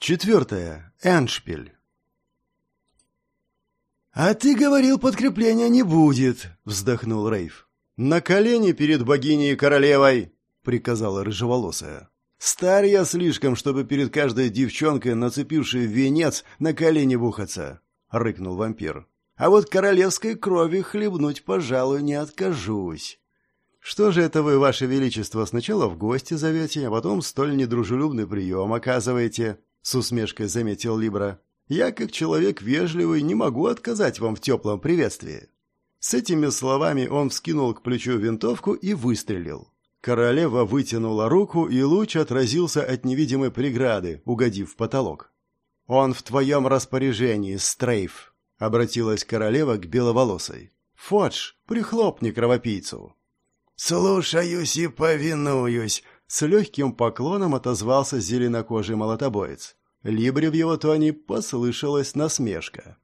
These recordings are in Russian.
Четвертое. Эншпиль. «А ты говорил, подкрепления не будет», — вздохнул Рейв. «На колени перед богиней и королевой», — приказала рыжеволосая. «Стар я слишком, чтобы перед каждой девчонкой, нацепившей венец, на колени бухаться», — рыкнул вампир. «А вот королевской крови хлебнуть, пожалуй, не откажусь». «Что же это вы, ваше величество, сначала в гости зовете, а потом столь недружелюбный прием оказываете?» — с усмешкой заметил Либра. «Я, как человек вежливый, не могу отказать вам в теплом приветствии». С этими словами он вскинул к плечу винтовку и выстрелил. Королева вытянула руку, и луч отразился от невидимой преграды, угодив в потолок. «Он в твоем распоряжении, Стрейф», — обратилась королева к беловолосой. «Фодж, прихлопни кровопийцу». «Слушаюсь и повинуюсь», с легким поклоном отозвался зеленокожий молотобоец. Либре в его тоне послышалась насмешка.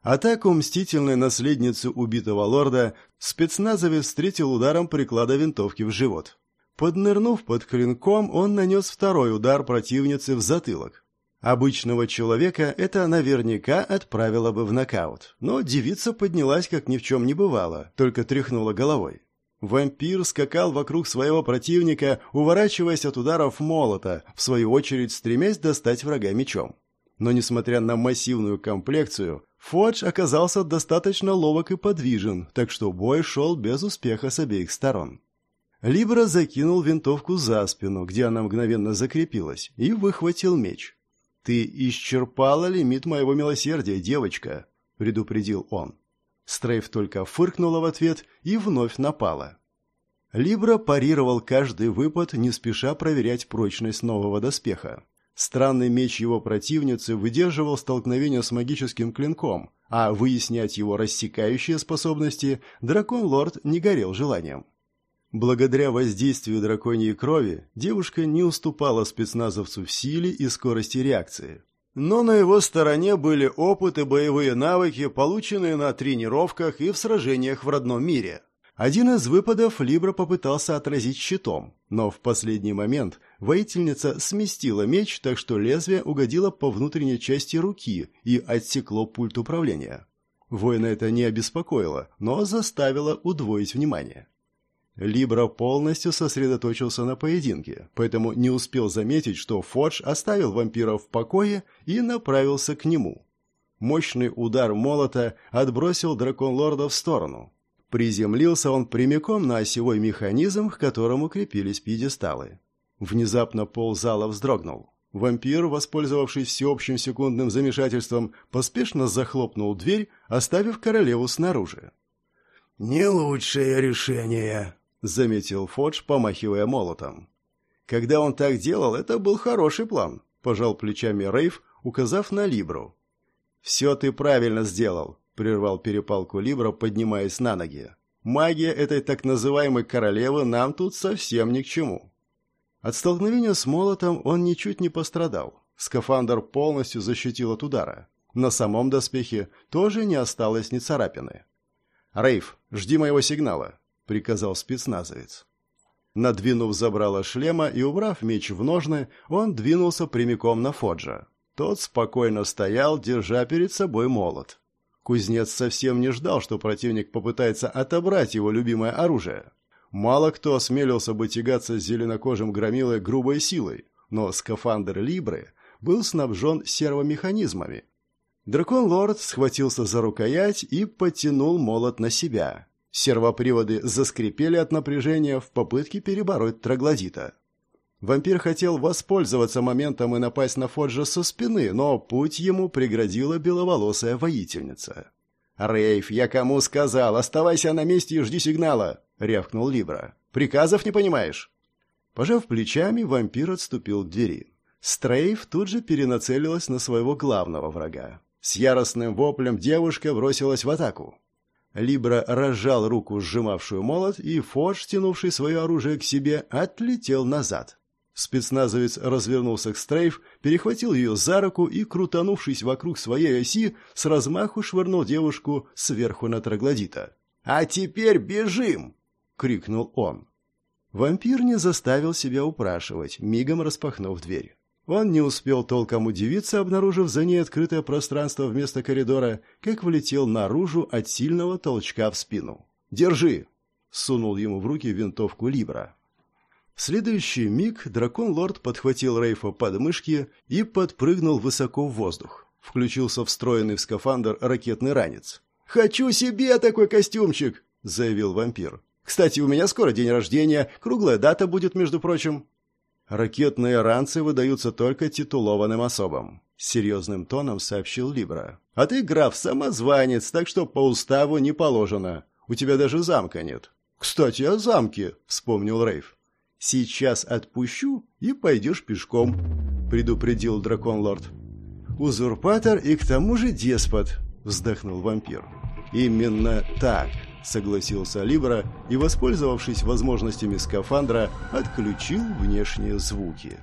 Атаку мстительной наследницы убитого лорда спецназовец встретил ударом приклада винтовки в живот. Поднырнув под клинком, он нанес второй удар противнице в затылок. Обычного человека это наверняка отправило бы в нокаут, но девица поднялась, как ни в чем не бывало, только тряхнула головой. Вампир скакал вокруг своего противника, уворачиваясь от ударов молота, в свою очередь стремясь достать врага мечом. Но несмотря на массивную комплекцию, Фодж оказался достаточно ловок и подвижен, так что бой шел без успеха с обеих сторон. Либра закинул винтовку за спину, где она мгновенно закрепилась, и выхватил меч. «Ты исчерпала лимит моего милосердия, девочка», — предупредил он. Стрейф только фыркнула в ответ и вновь напала. Либра парировал каждый выпад, не спеша проверять прочность нового доспеха. Странный меч его противницы выдерживал столкновение с магическим клинком, а выяснять его рассекающие способности дракон-лорд не горел желанием. Благодаря воздействию драконьей крови девушка не уступала спецназовцу в силе и скорости реакции. Но на его стороне были опыт и боевые навыки, полученные на тренировках и в сражениях в родном мире. Один из выпадов Либра попытался отразить щитом, но в последний момент воительница сместила меч, так что лезвие угодило по внутренней части руки и отсекло пульт управления. Воина это не обеспокоило, но заставило удвоить внимание. Либра полностью сосредоточился на поединке, поэтому не успел заметить, что Фодж оставил вампира в покое и направился к нему. Мощный удар молота отбросил дракон-лорда в сторону. Приземлился он прямиком на осевой механизм, к которому крепились пьедесталы. Внезапно пол зала вздрогнул. Вампир, воспользовавшись всеобщим секундным замешательством, поспешно захлопнул дверь, оставив королеву снаружи. «Не лучшее решение», — заметил Фодж, помахивая молотом. Когда он так делал, это был хороший план, — пожал плечами Рейв, указав на Либру. «Все ты правильно сделал», — прервал перепалку Либра, поднимаясь на ноги. «Магия этой так называемой королевы нам тут совсем ни к чему». От столкновения с молотом он ничуть не пострадал. Скафандр полностью защитил от удара. На самом доспехе тоже не осталось ни царапины. «Рейв, жди моего сигнала», — приказал спецназовец. Надвинув забрало шлема и убрав меч в ножны, он двинулся прямиком на Фоджа. Тот спокойно стоял, держа перед собой молот. Кузнец совсем не ждал, что противник попытается отобрать его любимое оружие. Мало кто осмелился бы тягаться с зеленокожим громилой грубой силой, но скафандр Либры был снабжен сервомеханизмами. Дракон-лорд схватился за рукоять и потянул молот на себя. Сервоприводы заскрипели от напряжения в попытке перебороть троглодита. Вампир хотел воспользоваться моментом и напасть на Фоджа со спины, но путь ему преградила беловолосая воительница. «Рейф, я кому сказал? Оставайся на месте и жди сигнала!» — рявкнул Либра. «Приказов не понимаешь?» Пожав плечами, вампир отступил к двери. Стрейф тут же перенацелилась на своего главного врага. С яростным воплем девушка бросилась в атаку. Либра разжал руку, сжимавшую молот, и Форж, тянувший свое оружие к себе, отлетел назад. Спецназовец развернулся к Стрейф, перехватил ее за руку и, крутанувшись вокруг своей оси, с размаху швырнул девушку сверху на троглодита. «А теперь бежим!» — крикнул он. Вампир не заставил себя упрашивать, мигом распахнув дверь. Он не успел толком удивиться, обнаружив за ней открытое пространство вместо коридора, как влетел наружу от сильного толчка в спину. «Держи!» — сунул ему в руки винтовку Либра. В следующий миг дракон-лорд подхватил Рейфа под мышки и подпрыгнул высоко в воздух. Включился встроенный в скафандр ракетный ранец. «Хочу себе такой костюмчик!» — заявил вампир. «Кстати, у меня скоро день рождения, круглая дата будет, между прочим». «Ракетные ранцы выдаются только титулованным особам», — серьезным тоном сообщил Либра. «А ты, граф, самозванец, так что по уставу не положено. У тебя даже замка нет». «Кстати, о замке», — вспомнил Рейв. «Сейчас отпущу, и пойдешь пешком», — предупредил дракон-лорд. «Узурпатор и к тому же деспот», — вздохнул вампир. «Именно так», — согласился Либра и, воспользовавшись возможностями скафандра, отключил внешние звуки.